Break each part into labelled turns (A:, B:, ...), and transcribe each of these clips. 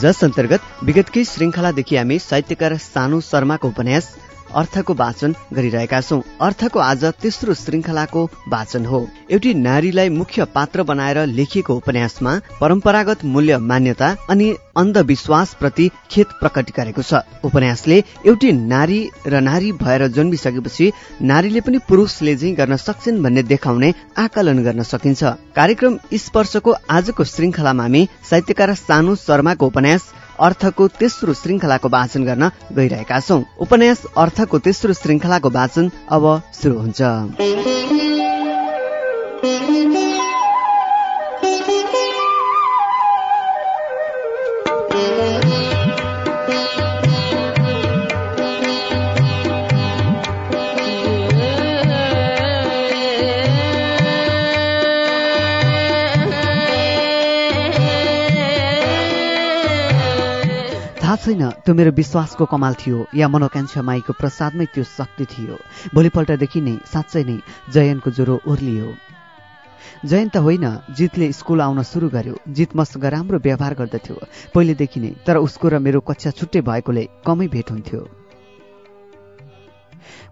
A: जस अन्तर्गत विगतकै श्रृङ्खलादेखि हामी साहित्यकार सानु शर्माको उपन्यास अर्थको वाचन गरिरहेका छौं। अर्थको आज तेस्रो श्रृङ्खलाको वाचन हो। एउटी नारीलाई मुख्य पात्र बनाएर लेखिएको उपन्यासमा परम्परागत मूल्य मान्यता अनि अन्धविश्वास प्रति खेत प्रकट गरेको छ। उपन्यासले एउटी नारी र नारी भएर जन्मिसकेपछि नारीले पनि पुरुषले चाहिँ गर्न सक्छन् भन्ने देखाउने आकलन गर्न सकिन्छ। कार्यक्रम स्पर्शको आजको श्रृङ्खलामा हामी साहित्यकार सानु शर्माको उपन्यास अर्थको तेस्रो श्रृङ्खलाको वाचन गर्न गइरहेका छौं। उपन्यास अर्थको तेस्रो श्रृङ्खलाको वाचन अब सुरु हुन्छ।
B: छैन त्यो मेरो विश्वासको कमाल थियो। या मनोकांक्षा माईको प्रसादमै त्यो शक्ति थियो। भोलिपल्टदेखि नै साँच्चै नै जयनको ज्वरो ओर्लियो। जयन त होइन जितले स्कुल आउन सुरु गर्यो। जित मसँग राम्रो व्यवहार गर्दथ्यो। पहिलेदेखि नै तर उसको र मेरो कक्षा छुट्टै भएकोले कमै भेट हुन्थ्यो।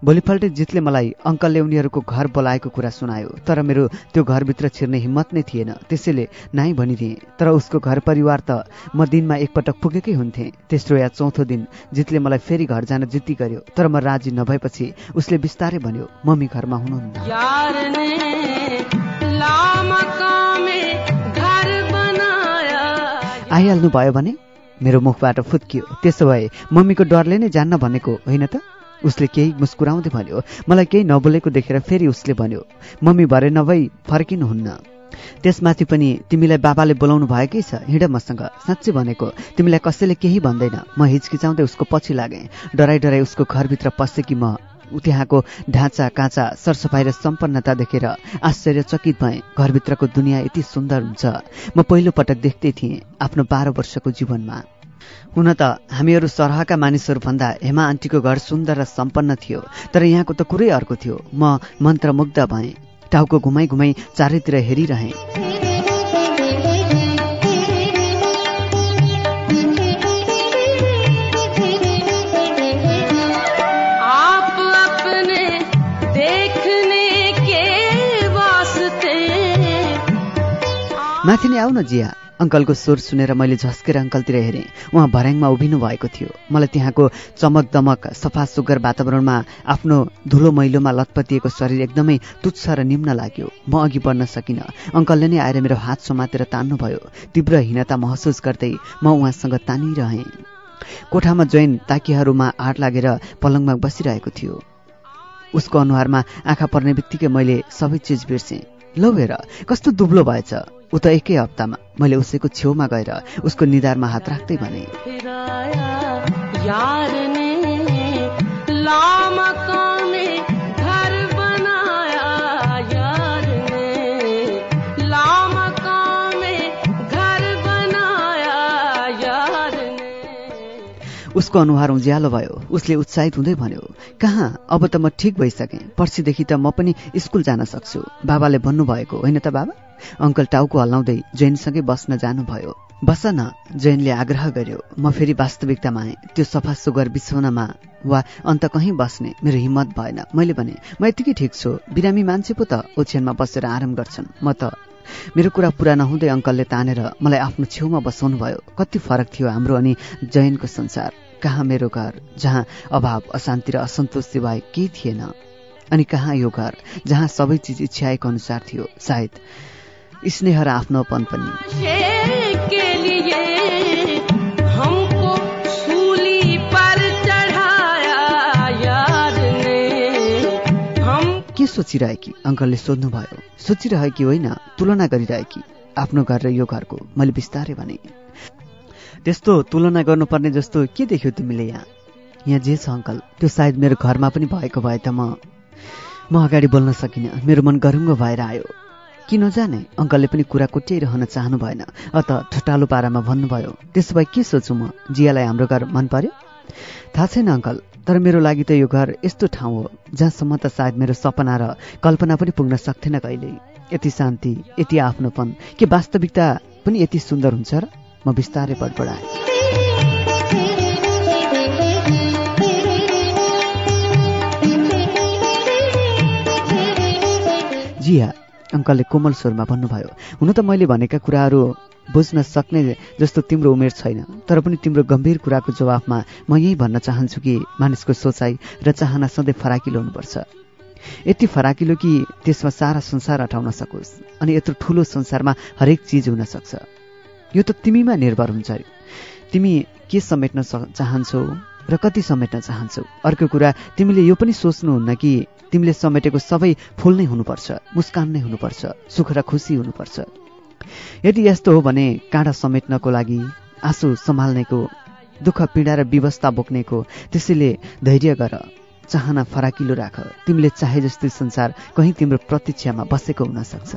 B: भोलिपल्ट जितले मलाई अङ्कलले उनीहरूको घर बोलाएको कुरा सुनायो तर मेरो त्यो घरभित्र छिर्ने हिम्मत नै थिएन। त्यसैले नाइ भनिदिएँ तर उसको घर परिवार त म दिनमा एकपटक पुगेकै हुन्थेँ। तेस्रो या चौथो दिन जितले मलाई फेरि घर जान जिद्दी गर्यो तर म राजी नभएपछि उसले बिस्तारै भन्यो मम्मी घरमा हुनुहुन्न। आइहाल्नु भयो भने मेरो मुखबाट फुत्कियो। त्यसो भए मम्मीको डरले नै जान्न भनेको होइन त? उसले केही मुस्कुराउँदै भन्यो मलाई केही नबोलेको देखेर फेरि उसले भन्यो मम्मी भरे नभई फर्किनुहुन्न। त्यसमाथि पनि तिमीलाई बाबाले बोलाउनु भएकै छ हिँड मसँग। साँच्चै भनेको तिमीलाई कसैले केही भन्दैन। म हिचकिचाउँदै उसको पछि लागेँ। डराइ डराइ उसको घरभित्र पसेकी म त्यहाँको ढाँचा काँचा सरसफाइ र सम्पन्नता देखेर आश्चर्यचकित भएँ। घरभित्रको दुनियाँ यति सुन्दर हुन्छ। म पहिलो पटक देख्दै थिएँ आफ्नो बाह्र वर्षको जीवनमा। हुन त हामीहरू सरहका मानिसहरूभन्दा हेमा आन्टीको घर सुन्दर र सम्पन्न थियो तर यहाँको त कुरै अर्को थियो। म मन्त्रमुग्ध भएँ। टाउको घुमाइ घुमाइ चारैतिर हेरिरहे। माथि नै आऊ न जिया। अङ्कलको स्वर सुनेर मैले झस्केर अङ्कलतिर हेरेँ। उहाँ भर्याङमा उभिनु भएको थियो। मलाई त्यहाँको चमक दमक सफा सुग्घर वातावरणमा आफ्नो धुलो मैलोमा लतपतिएको शरीर एकदमै तुच्छ र निम्न लाग्यो। म अघि बढ्न सकिनँ। अङ्कलले नै आएर मेरो हात समातेर तान्नुभयो। तीव्र हीनता महसुस गर्दै म उहाँसँग तानिरहेँ। कोठामा जैन ताकिहरूमा आठ लागेर पलङमा बसिरहेको थियो। उसको अनुहारमा आँखा पर्ने बित्तिकै मैले सबै चिज बिर्सेँ। लौ हेर कस्तो दुब्लो भएछ। ऊ त एकै हप्तामा। मैले उसैको छेउमा गएर उसको निधारमा हात राख्दै भने। उसको अनुहार उज्यालो भयो। उसले उत्साहित हुँदै भन्यो कहाँ? अब त म ठिक भइसकेँ। पर्सिदेखि त म पनि स्कुल जान सक्छु। बाबाले भन्नुभएको होइन त बाबा? अङ्कल टाउको हल्लाउँदै जैनसँगै बस्न जानुभयो। बस न जैनले आग्रह गर्यो म फेरि वास्तविकतामा आएँ। त्यो सफा सुगर बिछौनामा वा अन्त कहीँ बस्ने मेरो हिम्मत भएन। मैले भने म यतिकै ठिक छु। बिरामी मान्छे पो त ओछ्यानमा बसेर आराम गर्छन्। म त मेरो कुरा पुरा नहुँदै अङ्कलले तानेर मलाई आफ्नो छेउमा बसाउनु भयो कति फरक थियो हाम्रो अनि जैनको संसार। कहाँ मेरो घर जहाँ अभाव अशान्ति र असन्तोष सिवाय केही थिएन? अनि कहाँ यो घर जहाँ सबै चिज इच्छाएको अनुसार थियो? सायद स्नेह र आफ्नोपन पनि।
C: के
B: सोचिरहेकी? अङ्कलले सोध्नुभयो। सोचिरहेकी होइन तुलना गरिरहेकी। आफ्नो घर र यो घरको मैले बिस्तारै भने। त्यस्तो तुलना गर्नुपर्ने जस्तो के देख्यौ तिमीले यहाँ? यहाँ जे छ अङ्कल त्यो सायद मेरो घरमा पनि भएको भए त म म अगाडि बोल्न सकिनँ। मेरो मन गरुङ्गो भएर आयो। किन जाने? अङ्कलले पनि कुरा कोट्याइरहन चाहनु भएन। अत ठटालो पारामा भन्नुभयो त्यसो भए के सोचु म? जियालाई हाम्रो घर मन पर्यो? थाहा छैन अङ्कल तर मेरो लागि त यो घर यस्तो ठाउँ हो जहाँसम्म त सायद मेरो सपना र कल्पना पनि पुग्न सक्थेन कहिल्यै। यति शान्ति यति आफ्नोपन के वास्तविकता पनि यति सुन्दर हुन्छ र? म बिस्तारै बडबडाएँ। जिया अङ्कलले कोमल स्वरमा भन्नुभयो हुन त मैले भनेका कुराहरू बुझ्न सक्ने जस्तो तिम्रो उमेर छैन तर पनि तिम्रो गम्भीर कुराको जवाफमा म यही भन्न चाहन्छु कि मानिसको सोचाइ र चाहना सधैँ फराकिलो हुनुपर्छ। यति फराकिलो कि त्यसमा सारा संसार अटाउन सकोस् अनि यत्रो ठुलो संसारमा हरेक चिज हुन सक्छ। यो त तिमीमा निर्भर हुन्छ। तिमी के समेट्न चाहन्छौ र कति समेट्न चाहन्छौ? अर्को कुरा तिमीले यो पनि सोच्नुहुन्न कि तिमीले समेटेको सबै फुल नै हुनुपर्छ मुस्कान नै हुनुपर्छ सुख र खुसी हुनुपर्छ। यदि यस्तो हो भने काँडा समेट्नको लागि आँसु सम्हाल्नेको दुःख पीडा र व्यवस्था बोक्नेको त्यसैले धैर्य गर चाहना फराकिलो राख। तिमीले चाहे जस्तै संसार कहीँ तिम्रो प्रतीक्षामा बसेको हुन सक्छ।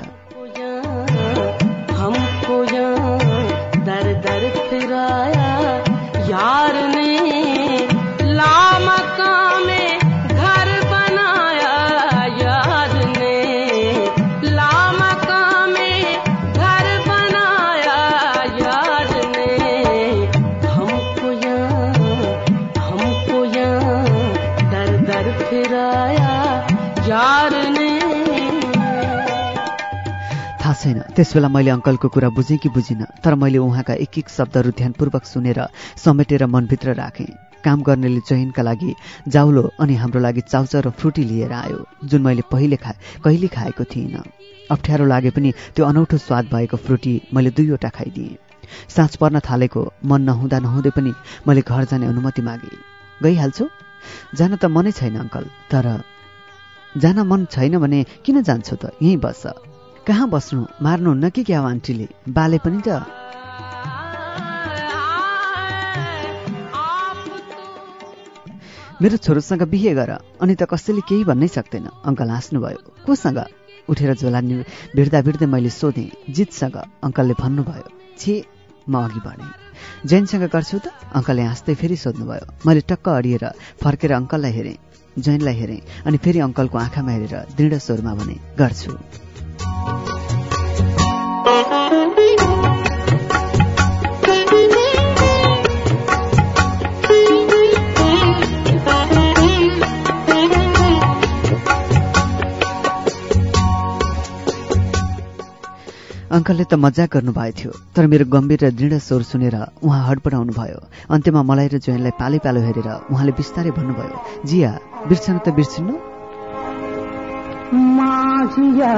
B: छैन। त्यसबेला मैले अङ्कलको कुरा बुझेँ कि बुझिनँ तर मैले उहाँका एक एक शब्दहरू ध्यानपूर्वक सुनेर समेटेर मनभित्र राखेँ। काम गर्नेले जैनका लागि जाउलो अनि हाम्रो लागि चाउचाउ र फ्रुटी लिएर आयो जुन मैले पहिले खा कहिले खाएको थिइनँ। अप्ठ्यारो लागे पनि त्यो अनौठो स्वाद भएको फ्रुटी मैले दुईवटा खाइदिएँ। साँझ पर्न थालेको मन नहुँदा नहुँदै पनि मैले घर जाने अनुमति मागेँ। गइहाल्छौ? जान त मनै छैन अङ्कल तर जान मन छैन भने किन जान्छौ त? यहीँ बस्छ कहाँ बस्नु? मार्नुहुन्न कि क्या आन्टीले? बाले पनि त। मेरो छोरोसँग बिहे गर। अनि त कसैले केही भन्नै सक्दैन। अङ्कल हाँस्नुभयो। कोसँग? उठेर झोला नि भिड्दा भिड्दै मैले सोधेँ। जितसँग? अङ्कलले भन्नुभयो। छे म अघि बढेँ। जैनसँग गर्छु त? अङ्कलले हाँस्दै फेरि सोध्नुभयो। मैले टक्क अडिएर फर्केर अङ्कललाई हेरेँ। जैनलाई हेरेँ। अनि फेरि अङ्कलको आँखामा हेरेर दृढ स्वरमा भने गर्छु। अङ्कलले त मजाक गर्नुभएको थियो तर मेरो गम्भीर र दृढ स्वर सुनेर उहाँ हडबडाउनु भयो। अन्त्यमा मलाई र जोइनलाई पालै पालो हेरेर उहाँले बिस्तारै भन्नुभयो जिया बिर्सनु त बिर्सिनु।
D: कळेना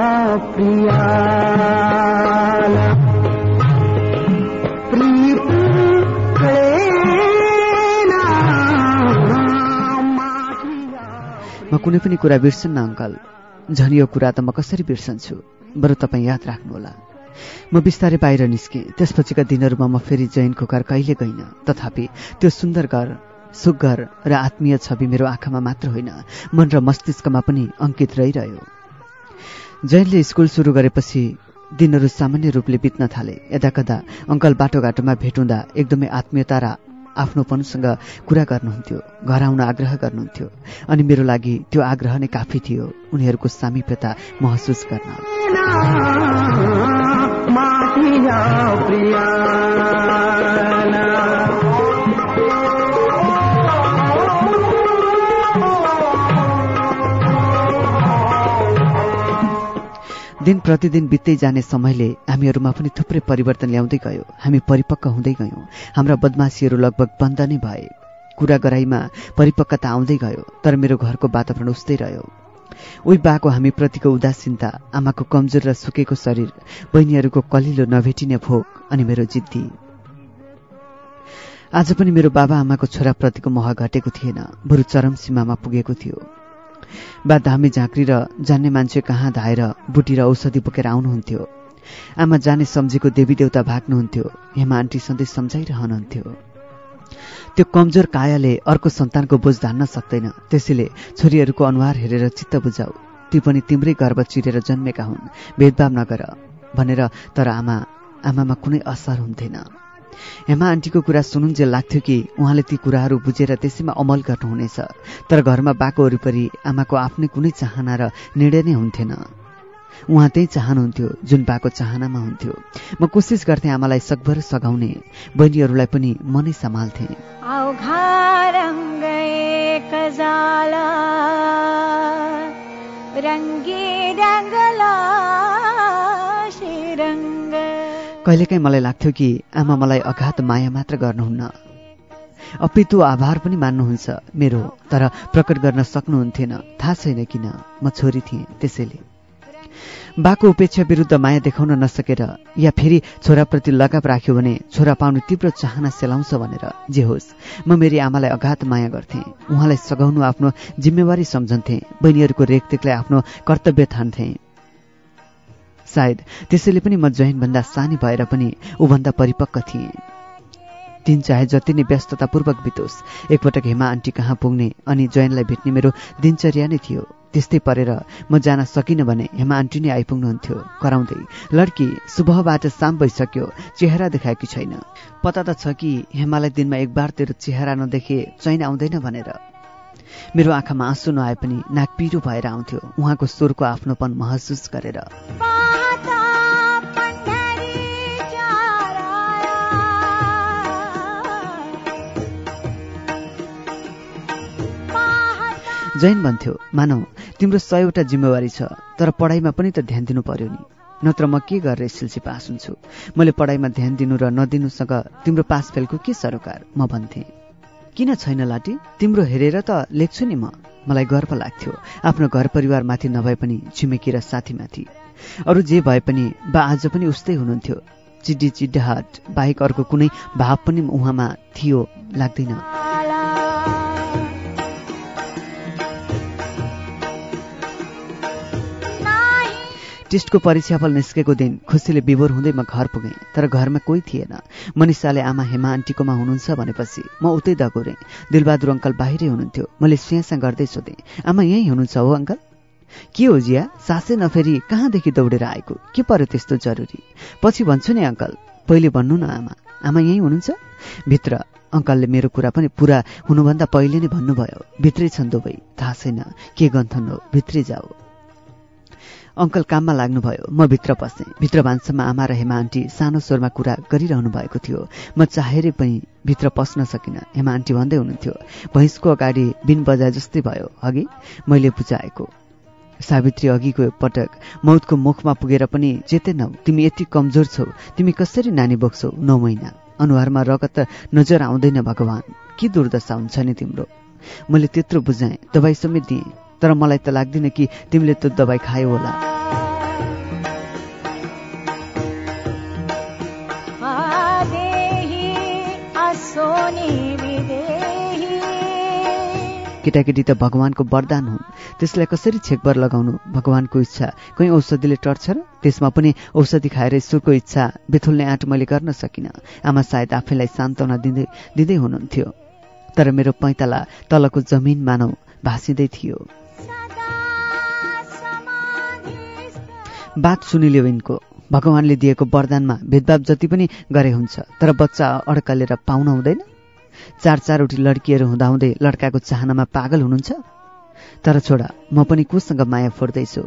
D: माझिया
B: म कुनै पनि कुरा बिर्सन्न अङ्कल। झन् यो कुरा त म कसरी बिर्सन्छु? बरु तपाईँ याद राख्नुहोला। म बिस्तारै बाहिर निस्केँ। त्यसपछिका दिनहरूमा म फेरि जैनको घर कहिले गइनँ? तथापि त्यो सुन्दर घर सुग्घर र आत्मीय छवि मेरो आँखामा मात्र होइन। मन र मस्तिष्कमा पनि अङ्कित रहिरह्यो। जैनले स्कुल सुरु गरेपछि दिनहरू सामान्य रूपले बित्न थाले यदाकदा अङ्कल बाटोघाटोमा भेट हुँदा एकदमै आत्मीयता र आफ्नोपनसँग कुरा गर्नुहुन्थ्यो घर आउन आग्रह गर्नुहुन्थ्यो अनि मेरो लागि त्यो आग्रह नै काफी थियो उनीहरूको सामिप्यता महसुस गर्न दिन प्रतिदिन बित्दै जाने समयले हामीहरूमा पनि थुप्रै परिवर्तन ल्याउँदै गयो। हामी परिपक्व हुँदै गयौँ। हाम्रा बदमासीहरू लगभग बन्द नै भए। कुरा गराइमा परिपक्वता आउँदै गयो तर मेरो घरको वातावरण उस्तै रह्यो। उही बाको हामी प्रतिको उदासीनता आमाको कमजोर र सुकेको शरीर बहिनीहरूको कलिलो नभेटिने भोक अनि मेरो जिद्दी। आज पनि मेरो बाबा आमाको छोराप्रतिको मोह घटेको थिएन। बरु चरम सीमामा पुगेको थियो। बा धामी झाँक्री र जान्ने मान्छे कहाँ धाएर बुटी र औषधि बोकेर आउनुहुन्थ्यो। आमा जाने सम्झेको देवी देवता भाग्नुहुन्थ्यो। हेमा आन्टी सधैँ सम्झाइरहनुहुन्थ्यो। त्यो कमजोर कायाले अर्को सन्तानको बोझ धान्न सक्दैन। त्यसैले छोरीहरूको अनुहार हेरेर चित्त बुझाऊ। ती पनि तिम्रै गर्भ चिरेर जन्मेका हुन्। भेदभाव नगर। भनेर तर आमा आमामा कुनै असर हुन्थेन। हेमा आन्टीको कुरा सुनुन्जेल लाग्थ्यो कि उहाँले ती कुराहरू बुझेर त्यसैमा अमल गर्नुहुनेछ। तर घरमा बाको वरिपरि आमाको आफ्नै कुनै चाहना र निर्णय नै हुन्थेन। उहाँ त्यही चाहनुहुन्थ्यो जुन बाको चाहनामा हुन्थ्यो। म कोसिस गर्थेँ आमालाई सकभर सघाउने। बहिनीहरूलाई पनि मनै सम्हाल्थेँ।
E: अवघा रंग
B: कहिलेकाहीँ मलाई लाग्थ्यो कि आमा मलाई अघात माया मात्र गर्नुहुन्न। अपितु आभार पनि मान्नुहुन्छ मेरो तर प्रकट गर्न सक्नुहुन्थेन। थाहा छैन किन म छोरी थिएँ त्यसैले। बाको उपेक्षा विरुद्ध माया देखाउन नसकेर या फेरि छोराप्रति लगाव राख्यो भने छोरा पाउनु तीव्र चाहना सेलाउँछ भनेर। जे होस् म मेरी आमालाई अघात माया गर्थेँ। उहाँलाई सघाउनु आफ्नो जिम्मेवारी सम्झन्थेँ। बहिनीहरूको रेखदेखलाई आफ्नो कर्तव्य ठान्थेँ। सायद त्यसैले पनि म जैनभन्दा सानी भएर पनि ऊभन्दा परिपक्व थिएँ। दिन चाहे जति नै व्यस्ततापूर्वक बितोस् एकपटक हेमा आन्टी कहाँ पुग्ने अनि जैनलाई भेट्ने मेरो दिनचर्या नै थियो। त्यस्तै परेर म जान सकिनँ भने हेमा आन्टी नै आइपुग्नुहुन्थ्यो। कराउँदै लड्की सुबहबाट साम भइसक्यो चेहरा देखाएकी छैन। पता त छ कि हेमालाई दिनमा एक बार तेरो चेहरा नदेखे चैन आउँदैन भनेर। मेरो आँखामा आँसु नआए पनि नाक पिरो भएर आउँथ्यो उहाँको स्वरको आफ्नोपन महसुस गरेर। जैन भन्थ्यो मानौ तिम्रो सयवटा जिम्मेवारी छ तर पढाइमा पनि त ध्यान दिनु पर्यो नि। नत्र म के गरेर एसएलसी पास हुन्छु? मैले पढाइमा ध्यान दिनु र नदिनुसँग तिम्रो पास फेलको के सरोकार म भन्थेँ। किन छैन लाटी? तिम्रो हेरेर त लेख्छु नि म। मलाई गर्व लाग्थ्यो। आफ्नो घर परिवारमाथि नभए पनि छिमेकी र साथीमाथि। अरू जे भए पनि बा आज पनि उस्तै हुनुहुन्थ्यो। चिड्डी चिड्डाहट बाहेक अर्को कुनै भाव पनि उहाँमा थियो लाग्दैन। टेस्टको परीक्षाफल निस्केको दिन खुसीले विभोर हुँदै म घर पुगेँ तर घरमा कोही थिएन। मनिषाले आमा हेमा आन्टीकोमा हुनुहुन्छ भनेपछि म उतै दगोरेँ। दिलबहादुर अङ्कल बाहिरै हुनुहुन्थ्यो। मैले स्यासा गर्दै सोधेँ आमा यहीँ हुनुहुन्छ हो अङ्कल? के हो जिया? सासै नफेरी कहाँदेखि दौडेर आएको? के पर्यो त्यस्तो जरुरी? पछि भन्छु नि अङ्कल। पहिले भन्नु न आमा। आमा यहीँ हुनुहुन्छ? भित्र। अङ्कलले मेरो कुरा पनि पुरा हुनुभन्दा पहिले नै भन्नुभयो। भित्रै छन् दुवै। थाहा छैन। के गन्थन हो? भित्रै जाऊ अङ्कल काममा लाग्नुभयो। म भित्र पसेँ। भित्र भान्सामा आमा र हेमा आन्टी सानो स्वरमा कुरा गरिरहनु भएको थियो। म चाहेरै पनि भित्र पस्न सकिनँ। हेमा आन्टी भन्दै हुनुहुन्थ्यो भैँसको अगाडि बिन बजाए जस्तै भयो हगि? मैले बुझाएको। सावित्री अघिको पटक मौतको मुखमा पुगेर पनि चेतेनौ तिमी यति कमजोर छौ। तिमी कसरी नानी बोक्छौ नौ महिना? अनुहारमा रगत नजर आउँदैन भगवान्। के दुर्दशा हुन्छ नि तिम्रो? मैले त्यत्रो बुझाएँ। दबाई समेत दिएँ। तर मलाई त लाग्दैन कि तिमीले त्यो दबाई खायो होला। केटाकेटी त भगवानको वरदान हुन्। त्यसलाई कसरी छेकबर लगाउनु? भगवानको इच्छा। कहीँ औषधिले टर्छ र त्यसमा पनि औषधि खाएर ईश्वरको इच्छा बेथुल्ने आँट मैले गर्न सकिनँ। आमा सायद आफैलाई सान्त्वना दिँदै दिँदै हुनुहुन्थ्यो। तर मेरो पैताला तलको जमिन मानौ भाँसिँदै थियो। बात सुनिल्यो यिनको। भगवानले दिएको वरदानमा भेदभाव जति पनि गरे हुन्छ तर बच्चा अड्कलेर पाउन हुँदैन। चार चारवटी लड्कीहरू हुँदाहुँदै लड्काको चाहनामा पागल हुनुहुन्छ। तर छोडा म पनि कोसँग माया फोर्दैछु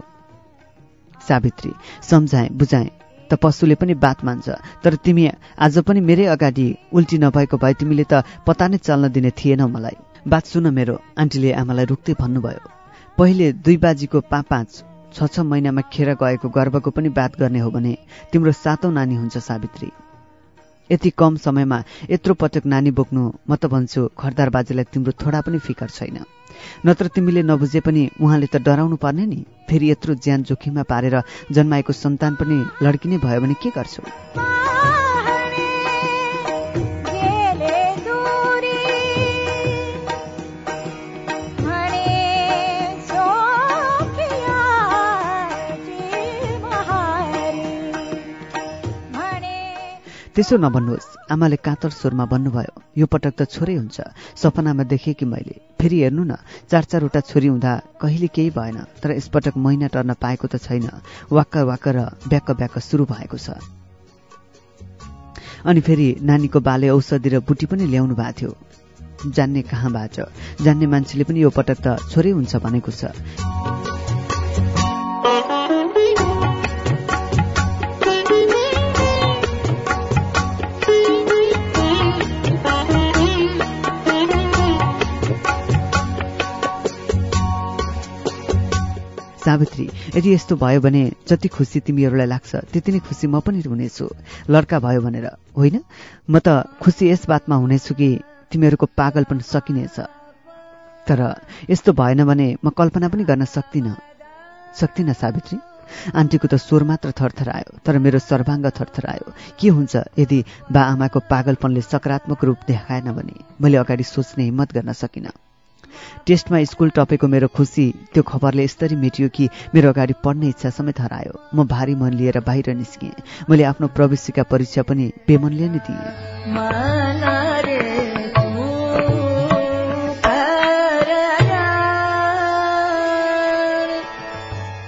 B: सावित्री सम्झाएँ बुझाएँ त पशुले पनि बात मान्छ तर तिमी आज पनि मेरै अगाडि उल्टी नभएको भए तिमीले त पता नै चल्न दिने थिएनौ मलाई। बात सुन मेरो आन्टीले आमालाई रुक्दै भन्नुभयो। पहिले दुई बाजीको पाँच छ छ महिनामा खेर गएको गर्भको पनि बात गर्ने हो भने तिम्रो सातौँ नानी हुन्छ सावित्री। यति कम समयमा यत्रो पटक नानी बोक्नु म त भन्छु खरदार बाजेलाई तिम्रो थोडा पनि फिकर छैन। नत्र तिमीले नबुझे पनि उहाँले त डराउनु पर्ने नि। फेरि यत्रो ज्यान जोखिममा पारेर जन्माएको सन्तान पनि लड्की नै भयो भने के गर्छौ? त्यसो नभन्नुहोस् आमाले कातर स्वरमा भन्नुभयो यो पटक त छोरै हुन्छ। सपनामा देखेँ कि मैले। फेरि हेर्नु न चार चारवटा छोरी हुँदा कहिले केही भएन तर यसपटक महिना टर्न पाएको त छैन। वाक्क वाक्क र ब्याक्क ब्याक्क सुरु भएको छ। अनि फेरि नानीको बाले औषधि र बुटी पनि ल्याउनु भएको थियो। जान्ने कहाँबाट जान्ने मान्छेले पनि यो पटक त छोरै हुन्छ भनेको छ। सावित्री यदि यस्तो भयो भने जति खुसी तिमीहरूलाई लाग्छ त्यति नै खुसी म पनि हुनेछु। लड्का भयो भनेर। होइन? म त खुसी यस बातमा हुनेछु कि तिमीहरूको पागलपन सकिनेछ। तर यस्तो भएन भने म कल्पना पनि गर्न सक्दिनँ। सक्दिनँ सावित्री? आन्टीको त स्वर मात्र थरथरायो तर मेरो सर्वाङ्ग थरथरायो। के हुन्छ यदि बा आमाको पागलपनले सकारात्मक रूप देखाएन भने? मैले अगाडि सोच्ने हिम्मत गर्न सकिनँ। टेस्टमा स्कुल टपेको मेरो खुसी त्यो खबरले यसरी मेटियो कि मेरो अगाडि पढ्ने इच्छा समेत हरायो। म भारी मन लिएर बाहिर निस्केँ। मैले आफ्नो प्रवेशिका परीक्षा पनि बेमनले नै दिएँ।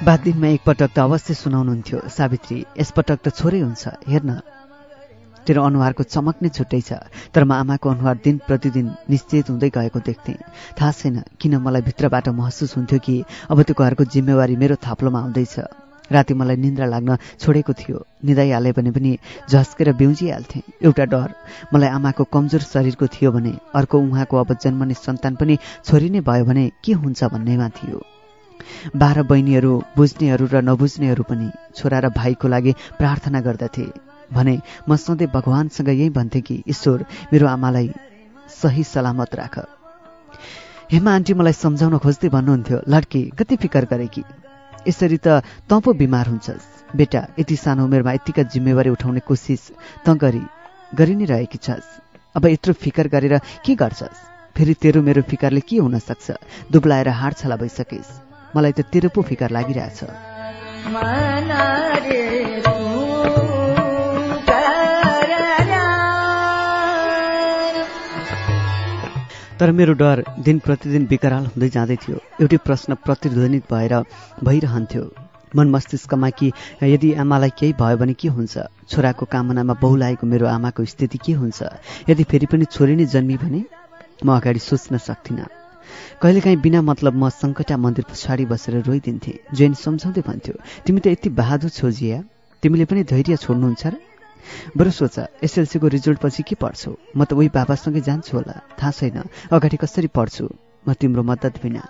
B: बाद दिनमा एकपटक त अवश्य सुनाउनुहुन्थ्यो सावित्री। यसपटक त छोरै हुन्छ हेर्न। तेरो अनुहारको चमक नै छुट्टै छ। तर म आमाको अनुहार दिन प्रतिदिन निश्चित हुँदै गएको देख्थेँ। थाहा छैन किन मलाई भित्रबाट महसुस हुन्थ्यो कि अब त्यो घरको जिम्मेवारी मेरो थाप्लोमा आउँदैछ। राति मलाई निन्द्रा लाग्न छोडेको थियो। निदाइहाले भने पनि झस्केर बिउजिहाल्थेँ। एउटा डर मलाई आमाको कमजोर शरीरको थियो भने अर्को उहाँको अब जन्मने सन्तान पनि छोरी नै भयो भने के हुन्छ भन्नेमा थियो। बाह्र बहिनीहरू बुझ्नेहरू र नबुझ्नेहरू पनि छोरा र भाइको लागि प्रार्थना गर्दथे। भने म सधैँ भगवान्सँग यही भन्थेँ कि ईश्वर मेरो आमालाई सही सलामत राख। हेमा आन्टी मलाई सम्झाउन खोज्दै भन्नुहुन्थ्यो लड्की कति फिकर गरे कि? यसरी त तँ पो बिमार हुन्छस्। बेटा यति सानो उमेरमा यतिका जिम्मेवारी उठाउने कोसिस तँ गरी गरि नै रहेकी छस्। अब यत्रो फिकर गरेर के गर्छस्? फेरि तेरो मेरो फिकरले के हुन सक्छ? दुब्लाएर हाड छला भइसकेस्। मलाई त तेरो पो फिकर लागिरहेछ। तर मेरो डर दिन प्रतिदिन विकराल हुँदै जाँदै थियो। एउटै प्रश्न प्रतिध्वनित भएर भइरहन्थ्यो मन मस्तिष्कमा कि यदि आमालाई केही भयो भने के हुन्छ? छोराको कामनामा बहुलाएको मेरो आमाको स्थिति के हुन्छ? यदि फेरि पनि छोरी नै जन्मी भने म अगाडि सोच्न सक्थिनँ। कहिलेकाहीँ बिना मतलब म सङ्कटा मन्दिर पछाडि बसेर रोइदिन्थेँ। जैन सम्झाउँदै भन्थ्यो तिमी त यति बहादुर छौ जिया। तिमीले पनि धैर्य छोड्नुहुन्छ र बरु सोच एसएलसीको रिजल्ट पछि के पढ्छौ? म त उही बाबासँगै जान्छु होला। थाहा छैन। अगाडि कसरी पढ्छु? म तिम्रो मद्दत बिना।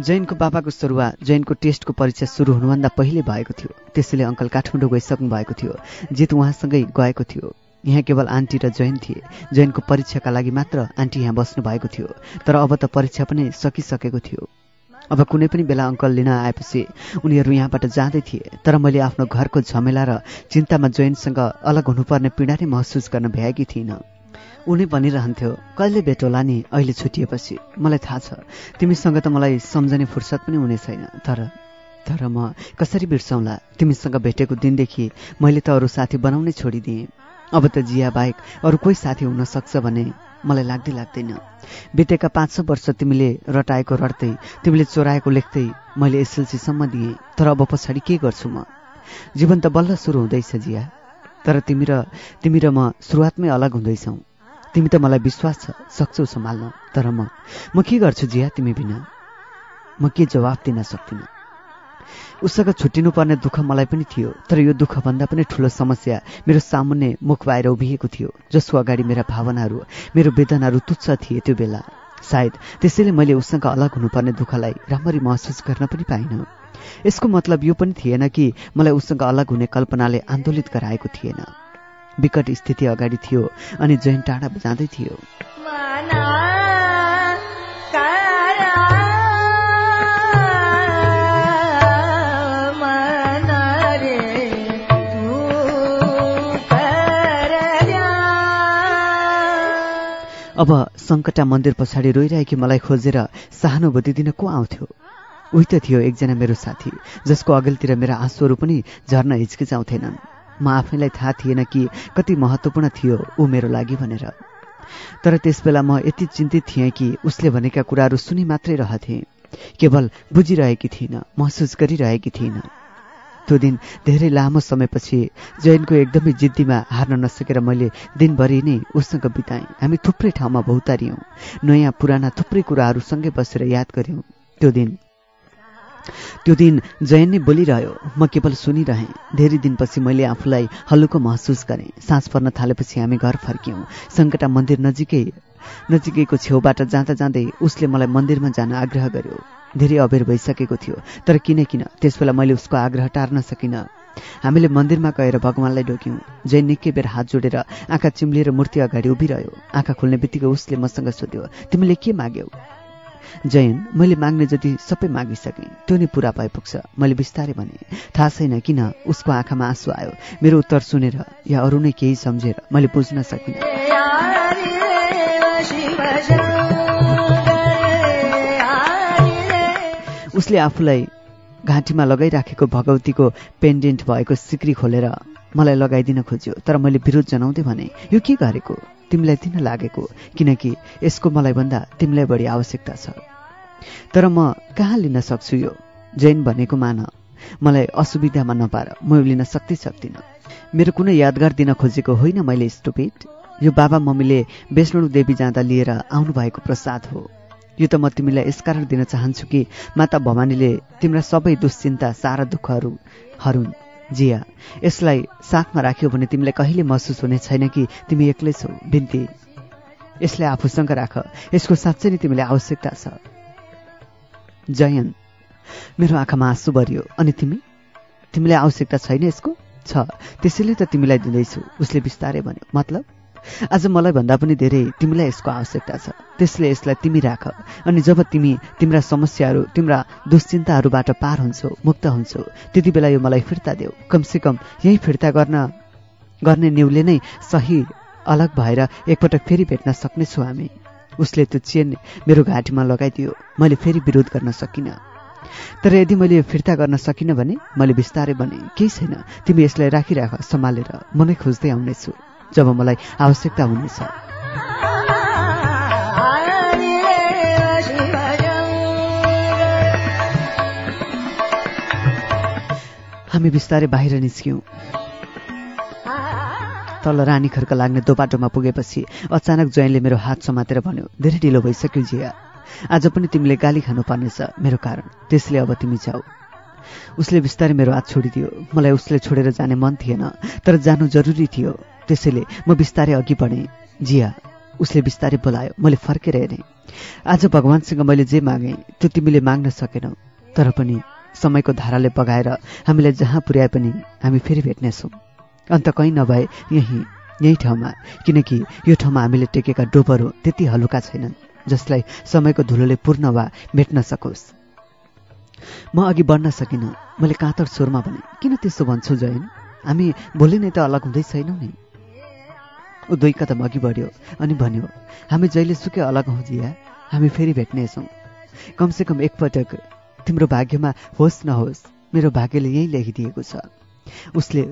B: जैनको बाबाको सरुवा जैनको टेस्टको परीक्षा सुरु हुनुभन्दा पहिले भएको थियो। त्यसैले अङ्कल काठमाडौँ गइसक्नु भएको थियो। जित उहाँसँगै गएको थियो। यहाँ केवल आन्टी र जैन थिए। जैनको परीक्षाका लागि मात्र आन्टी यहाँ बस्नु भएको थियो। तर अब त परीक्षा पनि सकिसकेको थियो। अब कुनै पनि बेला अङ्कल लिन आएपछि उनीहरू यहाँबाट जाँदै थिए तर मैले आफ्नो घरको झमेला र चिन्तामा जैनसँग अलग हुनुपर्ने पीडा नै महसुस गर्न भ्याएकी थिइनँ। उनी भनिरहन्थ्यो कहिले भेटोला नि? अहिले छुटिएपछि मलाई थाहा छ तिमीसँग त मलाई सम्झने फुर्सद पनि हुने छैन। तर तर म कसरी बिर्सौँला? तिमीसँग भेटेको दिनदेखि मैले त अरू साथी बनाउनै छोडिदिएँ। अब त जिया बाहेक अरू कोही साथी हुन सक्छ भने मलाई लाग्दै लाग्दैन। बितेका पाँच छ वर्ष तिमीले रटाएको रट्दै तिमीले चोराएको लेख्दै मैले एसएलसीसम्म दिएँ। तर अब पछाडि के गर्छु म? जीवन त बल्ल सुरु हुँदैछ जिया। तर तिमी र तिमी र म सुरुवातमै अलग हुँदैछौ। तिमी त मलाई विश्वास छ सक्छौ सम्हाल्न। तर म म के गर्छु जिया तिमी बिना? म के जवाफ दिन सक्दिनँ? उसँग छुट्टिनुपर्ने दुःख मलाई पनि थियो तर यो दुःखभन्दा पनि ठुलो समस्या मेरो सामुन्ने मुख बाहिर उभिएको थियो जसको अगाडि मेरा भावनाहरू मेरो वेदनाहरू तुच्छ थिए त्यो बेला। सायद त्यसैले मैले उसँग अलग हुनुपर्ने दुःखलाई राम्ररी महसुस गर्न पनि पाइनँ। यसको मतलब यो पनि थिएन कि मलाई उसँग अलग हुने कल्पनाले आन्दोलित गराएको थिएन। विकट स्थिति अगाडि थियो अनि जैन टाढा जाँदै थियो। अब सङ्कटा मन्दिर पछाडि रोइरहेकी मलाई खोजेर सहानुभूति दिन को आउँथ्यो? उही त थियो एकजना मेरो साथी जसको अघिल्तिर मेरा आँसुहरू पनि झर्न हिचकिचाउँथेनन्। म आफैलाई थाहा थिएन कि कति महत्त्वपूर्ण थियो ऊ मेरो लागि भनेर। तर त्यसबेला म यति चिन्तित थिएँ कि उसले भनेका कुराहरू सुनि मात्रै रहथेँ। केवल बुझिरहेकी थिइनँ महसुस गरिरहेकी थिइनँ। त्यो दिन धेरै लामो समयपछि जैनको एकदमै जिद्दीमा हार्न नसकेर मैले दिनभरि नै उसँग बिताएँ। हामी थुप्रै ठाउँमा भौतारियौँ नयाँ पुराना थुप्रै कुराहरू सँगै बसेर याद गऱ्यौँ। त्यो दिन त्यो दिन जयन नै बोलिरह्यो। म केवल सुनिरहेँ। धेरै दिनपछि मैले आफूलाई हल्लुको महसुस गरेँ। सास पर्न थालेपछि हामी घर फर्क्यौँ। सङ्कटा मन्दिर नजिकै नजिकैको छेउबाट जाँदा जाँदै उसले मलाई मन्दिरमा जान आग्रह गर्यो। धेरै अबेर भइसकेको थियो तर किन किन त्यसबेला मैले उसको आग्रह टार्न सकिनँ। हामीले मन्दिरमा गएर भगवान्लाई ढोक्यौँ जय निकै बेर हात जोडेर आँखा चिम्लिएर मूर्ति अगाडि उभिरह्यो। आँखा खोल्ने बित्तिकै उसले मसँग सोध्यो तिमीले के माग्यौ? जयन मैले माग्ने जति सबै मागिसकेँ त्यो नै पुरा भए पुग्छ मैले बिस्तारै भने थाहा छैन किन उसको आँखामा आँसु आयो। मेरो उत्तर सुनेर या अरू नै केही सम्झेर मैले बुझ्न सकिनँ। उसले आफूलाई घाँटीमा लगाइराखेको भगवतीको पेन्डेन्ट भएको सिक्री खोलेर मलाई लगाइदिन खोज्यो। तर मैले विरोध जनाउँदै भने यो के गरेको? तिमीलाई दिन लागेको किनकि यसको मलाई भन्दा तिमीलाई बढी आवश्यकता छ। तर म कहाँ लिन सक्छु यो? जैन भनेको मान मलाई असुविधामा नपार म यो लिन सक्दै सक्दिनँ। मेरो कुनै यादगार दिन खोजेको होइन मैले स्टुपिड। यो बाबा मम्मीले वैष्णु देवी जाँदा लिएर आउनुभएको प्रसाद हो। यो त म तिमीलाई यसकारण दिन चाहन्छु कि माता भवानीले तिम्रा सबै दुश्चिन्ता सारा दुःखहरू हरुन्। जिया यसलाई साथमा राख्यो भने तिमीलाई कहिले महसुस हुने छैन कि तिमी एक्लै छौ बिन्ती। यसलाई आफूसँग राख यसको साँच्चै नै तिमीलाई आवश्यकता छ। जयन मेरो आँखामा आँसु भरियो अनि तिमी? तिमीलाई आवश्यकता छैन यसको? छ त्यसैले त तिमीलाई दिँदैछु उसले बिस्तारै भन्यो। मतलब? आज मलाई भन्दा पनि धेरै तिमीलाई यसको आवश्यकता छ। त्यसले यसलाई तिमी राख। अनि जब तिमी तिम्रा समस्याहरू तिम्रा दुश्चिन्ताहरूबाट पार हुन्छौ मुक्त हुन्छौ त्यति बेला यो मलाई फिर्ता देऊ। कमसेकम यही फिर्ता गर्न गर्ने न्युले नै सही अलग भएर एकपटक फेरि भेट्न सक्नेछु हामी। उसले त्यो चेन मेरो घाँटीमा लगाइदियो। मैले फेरि विरोध गर्न सकिनँ। तर यदि मैले फिर्ता गर्न सकिनँ भने मैले बिस्तारै भने केही छैन। तिमी यसलाई राखिराख सम्हालेर। म नै खोज्दै आउनेछु। जब मलाई आवश्यकता हुनेछ। हामी बिस्तारै बाहिर निस्क्यौँ। तल रानी खर्क लाग्ने दोबाटोमा पुगेपछि अचानक जयनले मेरो हात समातेर भन्यो धेरै ढिलो भइसक्यो जिया। आज पनि तिमीले गाली खानुपर्नेछ मेरो कारण। त्यसले अब तिमी जाऊ उसले बिस्तारै मेरो हात छोडिदियो। मलाई उसले छोडेर जाने मन थिएन तर जानु जरुरी थियो। त्यसैले म बिस्तारै अघि बढेँ। जिया उसले बिस्तारै बोलायो मैले फर्केर हेरेँ। आज भगवान्सँग मैले जे मागेँ त्यो तिमीले माग्न सकेनौ। तर पनि समयको धाराले बगाएर हामीलाई जहाँ पुर्याए पनि हामी फेरि भेट्नेछौँ। अन्त कहीँ नभए यहीँ यही ठाउँमा किनकि यो ठाउँमा हामीले टेकेका डोबहरू त्यति हलुका छैनन् जसलाई समयको धुलोले पूर्ण वा मेट्न सकोस्। म अघि बढ्न सकिनँ। मैले काँतर स्वरमा भने किन त्यसो भन्छु जयन हामी भोलि नै त अलग हुँदै छैनौँ नि। ऊ दुई कदम अघि बढ्यो अनि भन्यो हामी जहिले सुकै अलग हौँ जिया हामी फेरि भेट्नेछौँ कमसेकम एकपटक तिम्रो भाग्यमा होस् नहोस् मेरो भाग्यले यहीँ लेखिदिएको छ। उसले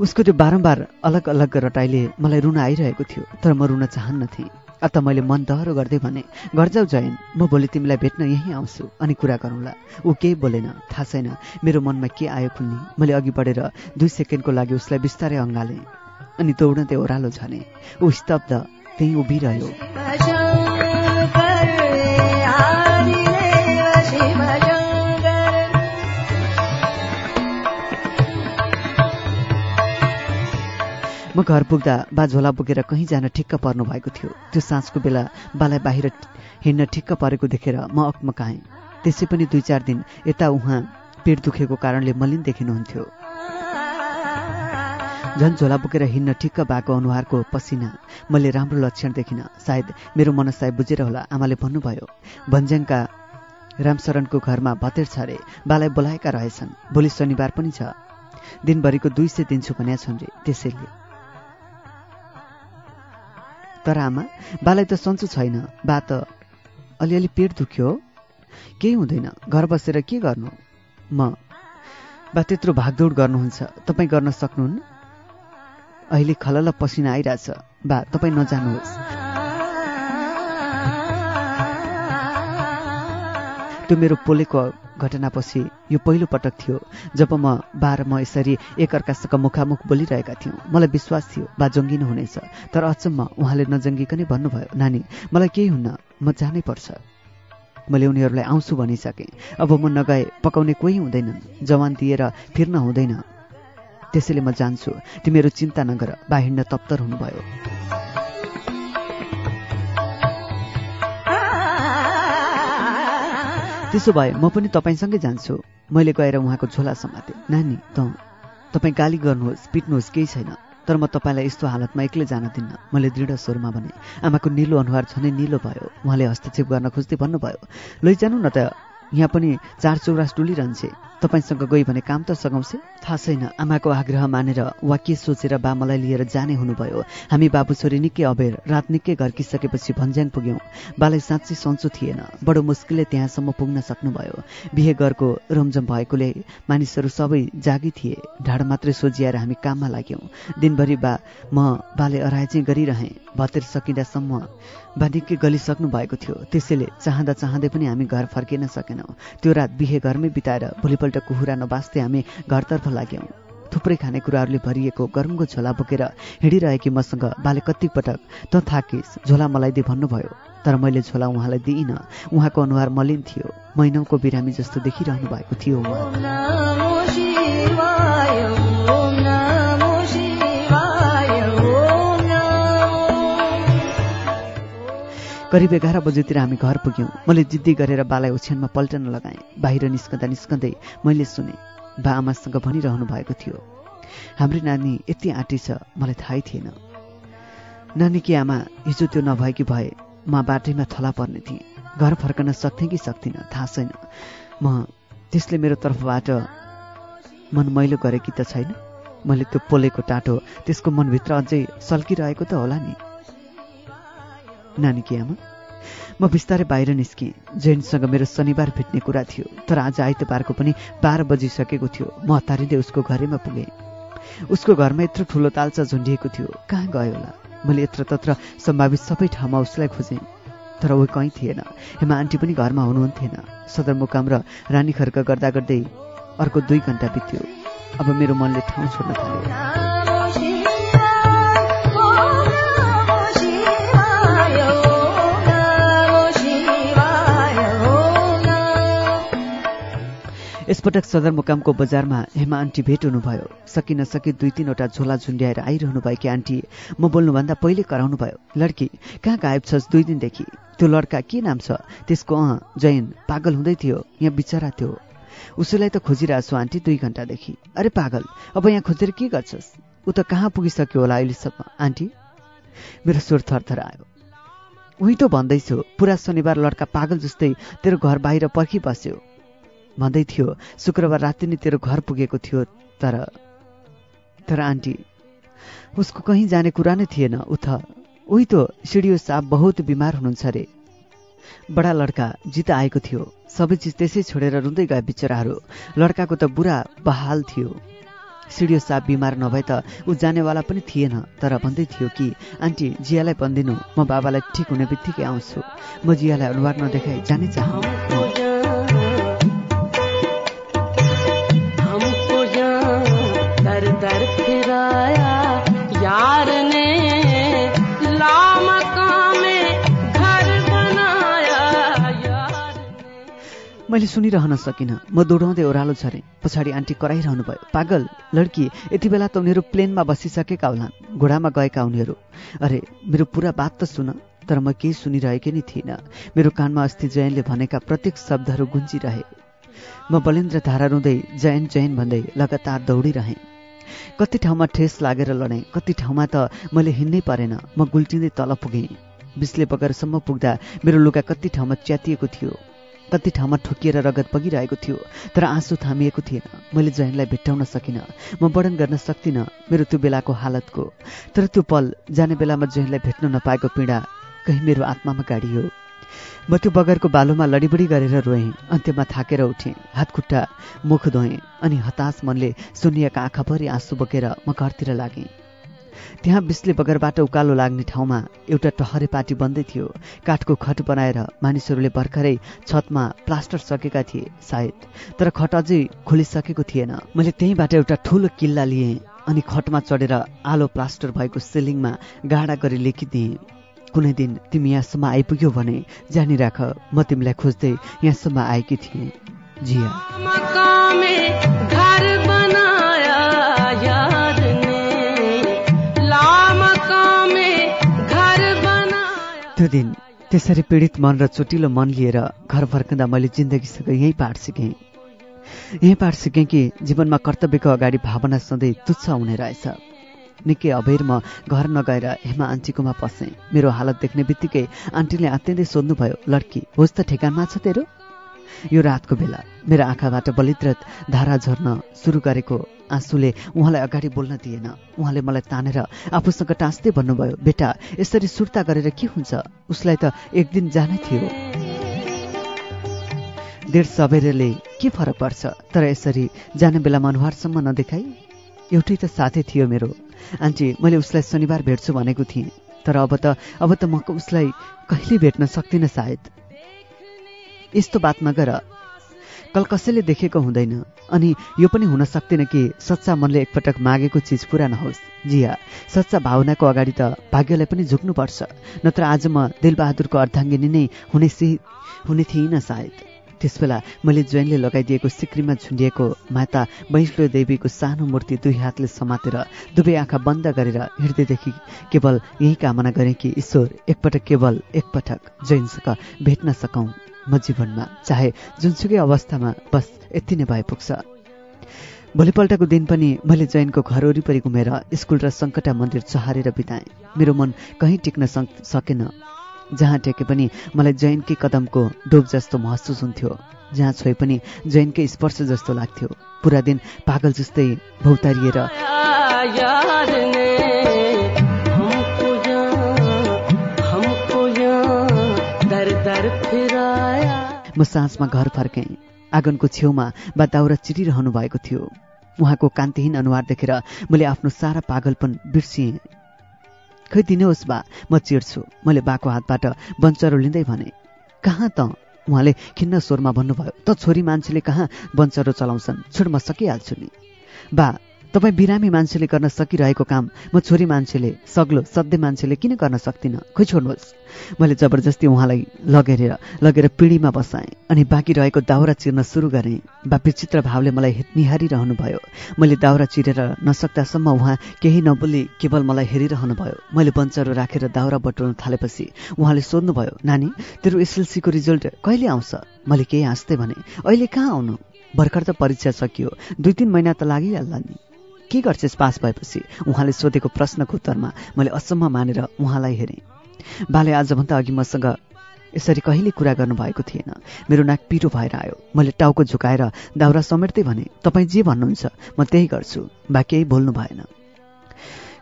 B: उसको त्यो बारम्बार अलग अलग रटाइले मलाई रुन आइरहेको थियो तर म रुन चाहन्नथेँ अत मैले मन दहरो गर्दै भने घर जयन म भोलि तिमीलाई भेट्न यहीँ आउँछु अनि कुरा गरौँला। ऊ केही बोलेन थाहा छैन मेरो मनमा के आयो कुन्नी। मैले अघि बढेर दुई सेकेन्डको लागि उसलाई बिस्तारै अँगालेँ। अनि दौडँदै ओह्रालो झने। ऊ स्तब्ध त्यहीँ उभिरह्यो। म घर पुग्दा बा झोला बोकेर कहीँ जान ठिक्क पर्नु भएको थियो। त्यो साँझको बेला बालाई बाहिर हिँड्न ठिक्क परेको देखेर म अकमकाएँ। त्यसै पनि दुई चार दिन यता उहाँ पेट दुखेको कारणले मलिन देखिनुहुन्थ्यो। झन् झोला बोकेर हिँड्न ठिक्क भएको अनुहारको पसिना। मैले राम्रो लक्षण देखिनँ। सायद मेरो मनसाय बुझेर होला आमाले भन्नुभयो। भन्ज्याङका रामशरणको घरमा भतेर छ अरे बालाई बोलाएका रहेछन्। भोलि शनिबार पनि छ। दिनभरिको दुई सय दिन्छु भन्या छन् रे त्यसैले। तर आमा बालाई त सन्चो छैन। बा त अलिअलि पेट दुख्यो केही हुँदैन। घर बसेर के गर्नु? म। बा त्यत्रो भागदौड गर्नुहुन्छ। तपाईँ गर्न सक्नुहुन्न? अहिले खलल पसिना आइरहेछ। बा तपाईँ नजानुहोस्। त्यो मेरो पोलेको घटनापछि यो पहिलो पटक थियो जब म बाह्र म यसरी एकअर्कासँग मुखामुख बोलिरहेका थियौँ। मलाई विश्वास थियो बा जङ्गिनु हुनेछ। तर अचम्म उहाँले नजङ्गिकनै भन्नुभयो नानी मलाई केही हुन्न म जानै पर्छ। मैले उनीहरूलाई आउँछु भनिसकेँ। अब म नगए पकाउने कोही हुँदैनन्। जवान दिएर फिर्न हुँदैन। त्यसैले म जान्छु। तिमीहरू चिन्ता नगर बा तप्तर हुनुभयो। त्यसो भए म पनि तपाईँसँगै जान्छु। मैले गएर उहाँको झोला समातेँ। नानी त तपाईँ गाली गर्नुहोस् पिट्नुहोस् केही छैन। तर म तपाईँलाई यस्तो हालतमा एक्लै जान दिन्न। मैले दृढ स्वरमा भने आमाको निलो अनुहार झनै निलो भयो। उहाँले हस्तक्षेप गर्न खोज्दै भन्नुभयो लैजानु न त। यहाँ पनि चार चौरास डुलिरहन्छे। तपाईँसँग गई भने काम त सघाउँछे? थाहा छैन। आमाको आग्रह मानेर वा के सोचेर बा मलाई लिएर जाने हुनुभयो। हामी बाबु छोरी निकै अबेर रात निकै घर्किसकेपछि भन्ज्याङ पुग्यौँ। बालाई साँच्चै सन्चो थिएन। बडो मुस्किलले त्यहाँसम्म पुग्न सक्नुभयो। बिहे घरको रमझम भएकोले मानिसहरू सबै जागी थिए। ढाड मात्रै सोझिएर हामी काममा लाग्यौँ। दिनभरि बा म बाले चाहिँ गरिरहेँ। भतेर सकिँदासम्म बा निकै गलिसक्नु भएको थियो। त्यसैले चाहँदा चाहँदै पनि हामी घर फर्किन सकेनौँ। त्यो रात बिहे घरमै बिताएर भोलिपल्ट कुखुरा नबास्दै हामी घरतर्फ लाग्यौँ। थुप्रै खानेकुराहरूले भरिएको गरुङको झोला बोकेर हिँडिरहेकी मसँग बाले कति पटक त थाकिस झोला मलाई दे भन्नुभयो। तर मैले झोला उहाँलाई दिइनँ। उहाँको अनुहार मलिन थियो। महिनौको बिरामी जस्तो देखिरहनु भएको थियो उहाँ। करिब एघार बजेतिर हामी घर पुग्यौँ। मैले जिद्दी गरेर बालाई ओछ्यानमा पल्टन लगाएँ। बाहिर निस्कँदा निस्कँदै मैले सुने बा आमासँग भनिरहनु भएको थियो। हाम्री नानी यति आँटी छ मलाई थाहै थिएन। नानीकी आमा हिजो त्यो नभएकी भए म बाटैमा थला पर्ने थिएँ। घर फर्कन सक्थेँ कि सक्थिनँ थाहा छैन। म त्यसले मेरो तर्फबाट मन मैलो गरेकी त छैन। मैले त्यो पोलेको टाटो त्यसको मनभित्र अझै सल्किरहेको त होला नि। नानीकी आमा म बिस्तारै बाहिर निस्केँ जैनसँग मेरो शनिबार भेट्ने कुरा थियो तर आज आइतबारको पनि बाह्र बजिसकेको थियो। म हतारिँदै उसको घरैमा पुगेँ। उसको घरमा यत्रो ठुलो तालचा झुन्डिएको थियो। कहाँ गयो होला? मैले यत्र तत्र सम्भावित सबै ठाउँमा उसलाई खोजेँ। तर ऊ कहीँ थिएन। हेमा आन्टी पनि घरमा हुनुहुन्थेन। सदरमुकाम र रानी खर्क गर्दा गर्दै अर्को दुई घन्टा बित्यो। अब मेरो मनले ठाउँ छोड्न थाल्यो। यसपटक सदरमुकामको बजारमा हेमा आन्टी भेट हुनुभयो। सकि नसकी दुई तिनवटा झोला झुन्ड्याएर आइरहनु भएकी आन्टी म बोल्नुभन्दा पहिले कराउनु भयो। लड्की कहाँ गायब छस् दुई दिनदेखि? त्यो लड्का के नाम छ? त्यसको अँ जैन पागल हुँदै थियो। यहाँ बिचरा थियो उसैलाई त खोजिरहेको आन्टी दुई घन्टादेखि अरे पागल अब यहाँ खोजेर के गर्छस्? ऊ त कहाँ पुगिसक्यो होला अहिलेसम्म? आन्टी? मेरो स्वर थरथर आयो। उही त भन्दैछु पुरा शनिबार लड्का पागल जस्तै तेरो घर बाहिर पर्खी बस्यो भन्दै थियो शुक्रबार राति नै तेरो घर पुगेको थियो तर तर आन्टी उसको कहीँ जाने कुरा नै थिएन उथ उही त सिडियो साहब बहुत बिमार हुनुहुन्छ अरे। बडा लड्का जित आएको थियो सबै चिज त्यसै छोडेर रुँदै गए बिचराहरू लड्काको त बुरा बहाल थियो। सिडियो साहब बिमार नभए त ऊ जानेवाला पनि थिएन तर भन्दै थियो कि आन्टी जियालाई भनिदिनु म बाबालाई ठिक हुने बित्तिकै आउँछु। म जियालाई अनुहार नदेखाई जानै चाहन्छु। मैले सुनिरहन सकिनँ। म दौडाउँदै ओह्रालो झरेँ। पछाडि आन्टी कराइरहनु भयो। पागल लड्की यति बेला त उनीहरू प्लेनमा बसिसकेका होलान्। घोडामा गएका उनीहरू। अरे मेरो पुरा बात त सुन। तर म केही सुनिरहेकै नै थिइनँ। मेरो कानमा अस्ति जयनले भनेका प्रत्येक शब्दहरू गुन्जिरहे। म बलेन्द्र धारा रुँदै जयन जयन भन्दै लगातार दौडिरहेँ। कति ठाउँमा ठेस लागेर लडेँ। कति ठाउँमा त मैले हिँड्नै परेन। म गुल्टिँदै तल पुगेँ। बिस्ले बगरसम्म पुग्दा मेरो लुगा कति ठाउँमा च्यातिएको थियो। कति ठाउँमा ठोकिएर रगत बगिरहेको थियो तर आँसु थामिएको थिएन। मैले जयनलाई भेट्टाउन सकिनँ। म वर्णन गर्न सक्दिनँ मेरो त्यो बेलाको हालतको। तर त्यो पल जाने बेलामा जयनलाई भेट्न नपाएको पीडा कहीँ मेरो आत्मामा गाडियो म त्यो बगरको बालोमा लडीबडी गरेर रोएँ अन्त्यमा थाकेर उठेँ हात खुट्टा मुख धोएँ अनि हताश मनले सुनिएका आँखाभरि आँसु बोकेर म घरतिर लागेँ। त्यहाँ बिस्ले बगरबाट उकालो लाग्ने ठाउँमा एउटा टहरे पाटी बन्दै थियो। काठको खट बनाएर मानिसहरूले भर्खरै छतमा प्लास्टर सकेका थिए सायद। तर खट अझै खोलिसकेको थिएन। मैले त्यहीँबाट एउटा ठुलो किल्ला लिएँ अनि खटमा चढेर आलो प्लास्टर भएको सिलिङमा गाडा गरी लेखिदिएँ। कुनै दिन तिमी यहाँसम्म आइपुग्यौ भने जानिराख म तिमीलाई खोज्दै यहाँसम्म आएकी थिएँ। जिया। त्यो दिन त्यसरी पीडित मन र चोटिलो मन लिएर घर फर्कँदा मैले जिन्दगीसँग यही पाठ सिकेँ। यही पाठ सिकेँ कि जीवनमा कर्तव्यको अगाडि भावना सधैँ तुच्छ हुने रहेछ। निकै अबेर म घर नगएर हेमा आन्टीकोमा पसेँ। मेरो हालत देख्ने बित्तिकै आन्टीले आत्तिँदै सोध्नुभयो लड्की होस् त ठेगानमा छ तेरो? यो रातको बेला मेरो आँखाबाट बलिद्र धारा झर्न सुरु गरेको आँसुले उहाँलाई अगाडि बोल्न दिएन। उहाँले मलाई तानेर आफूसँग टाँस्दै भन्नुभयो बेटा यसरी सुर्ता गरेर के हुन्छ? उसलाई त एक दिन जानै थियो। डेढ सबेरले के फरक पर्छ? तर यसरी जाने बेलामा अनुहारसम्म नदेखाई? एउटै त साथै थियो मेरो। आन्टी मैले उसलाई शनिबार भेट्छु भनेको थिएँ। तर अब त अब त म उसलाई कहिले भेट्न सक्दिनँ सायद। यस्तो बात नगर। कल कसैले देखेको हुँदैन। अनि यो पनि हुन सक्दैन कि सच्चा मनले एकपटक मागेको चिज पुरा नहोस्। जिया सच्चा भावनाको अगाडि त भाग्यलाई पनि झुक्नुपर्छ। नत्र आज म दिलबहादुरको अर्धाङ्गिनी नै हुने सि हुने थिइनँ सायद। त्यसबेला मैले जैनले लगाइदिएको सिक्रीमा झुन्डिएको माता वैष्णो देवीको सानो मूर्ति दुई हातले समातेर दुवै आँखा बन्द गरेर हृदयदेखि केवल यही कामना गरेँ कि ईश्वर एकपटक केवल एकपटक जैनसँग भेट्न सकौँ। म जीवनमा चाहे जुनसुकै अवस्थामा बस यति नै भए पुग्छ भोलिपल्टको दिन पनि मैले जैनको घर वरिपरि घुमेर स्कुल र सङ्कटा मन्दिर चहारेर बिताएँ। मेरो मन कहीँ टिक्न सक- सकेन। जहाँ टेके पनि मलाई जैनकै कदमको डोब जस्तो महसुस हुन्थ्यो जहाँ छोए पनि जैनकै स्पर्श जस्तो लाग्थ्यो। पुरा दिन पागल जस्तै भौतारिएर म साँझमा घर फर्केँ। आँगनको छेउमा बा दाउरा चिरिरहनु भएको थियो। उहाँको कान्तिहीन अनुहार देखेर मैले आफ्नो सारा पागलपन बिर्सिएँ। खै दिनुहोस् बा म चिर्छु मैले बाको हातबाट बन्चरो लिँदै भने कहाँ त? उहाँले खिन्न स्वरमा भन्नुभयो त छोरी मान्छेले कहाँ बन्चरो चलाउँछन्? छोड म सकिहाल्छु नि। बा तपाईँ बिरामी मान्छेले गर्न सकिरहेको काम म छोरी मान्छेले सग्लो सध्य मान्छेले किन गर्न सक्दिनँ? खोइ छोड्नुहोस्। मैले जबरजस्ती उहाँलाई लगेर लगेर पिँढीमा बसाएँ अनि बाँकी रहेको दाउरा चिर्न सुरु गरेँ। बा विचित्र भावले मलाई हे- निहारिरहनु भयो मैले दाउरा चिरेर नसक्दासम्म उहाँ केही नबोली केवल मलाई हेरिरहनु भयो मैले बन्चरो राखेर दाउरा बटुल्न थालेपछि उहाँले सोध्नुभयो नानी तेरो एसएलसीको रिजल्ट कहिले आउँछ? मैले केही हाँस्दै भने अहिले कहाँ आउनु? भर्खर त परीक्षा सकियो। दुई तिन महिना त लागिहाल्ला नि। के गर्छेस् पास भएपछि? उहाँले सोधेको प्रश्नको उत्तरमा मैले असम्म मानेर उहाँलाई हेरेँ। बाले आजभन्दा अघि मसँग यसरी कहिले कुरा गर्नुभएको थिएन। मेरो नाक पिरो भएर आयो। मैले टाउको झुकाएर दाउरा समेट्दै भने तपाईँ जे भन्नुहुन्छ म त्यही गर्छु। बा केही बोल्नु भएन।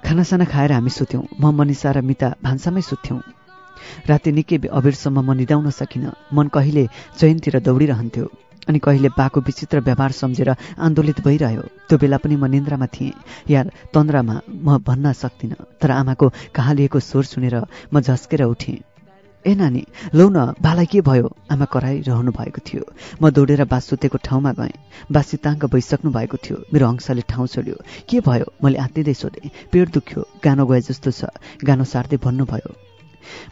B: खानासाना खाएर हामी सुत्यौँ। म मनिषा र मिता भान्सामै सुत्थ्यौँ राति निकै अबेरसम्म म निदाउन सकिनँ। मन कहिले चयनतिर दौडिरहन्थ्यो। अनि कहिले बाको विचित्र व्यवहार सम्झेर आन्दोलित भइरह्यो। त्यो बेला पनि म निन्द्रामा थिएँ। यार तन्द्रामा म भन्न सक्दिनँ। तर आमाको कहाँलिएको स्वर सुनेर म झस्केर उठेँ। ए नानी लौ न बालाई के भयो? आमा कराइरहनु भएको थियो। म दौडेर बास सुतेको ठाउँमा गएँ। बास सिताङ्ग भइसक्नु भएको थियो। मेरो अंशले ठाउँ छोड्यो। के भयो? मैले आत्तिँदै सोधेँ। पेट दुख्यो। गानो गए जस्तो छ। गानो सार्दै भन्नुभयो।